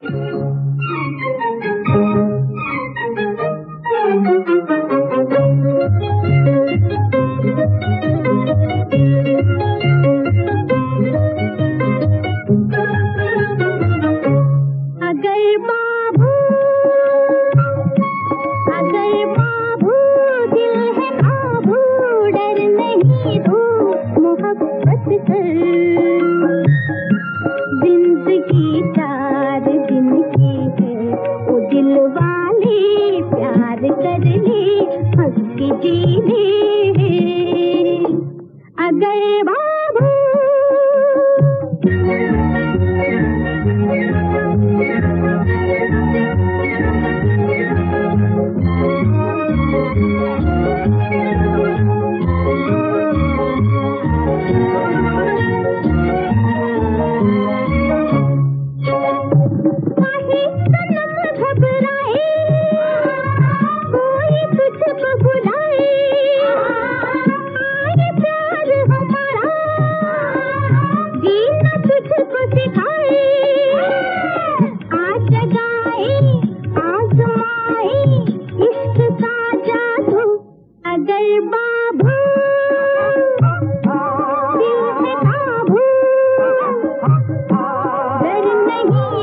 Música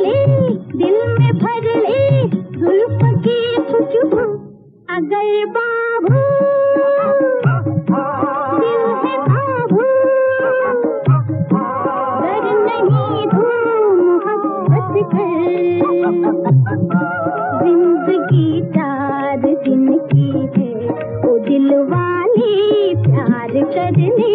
ले दिल में भर ले जुल्फ की खुशबू, अगर बाबू दिन की है ओ दिल वाली प्यार करने।